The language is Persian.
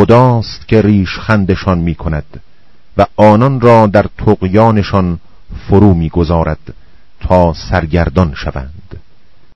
خداست که ریشخندشان می کند و آنان را در تقیانشان فرو می‌گذارد تا سرگردان شوند.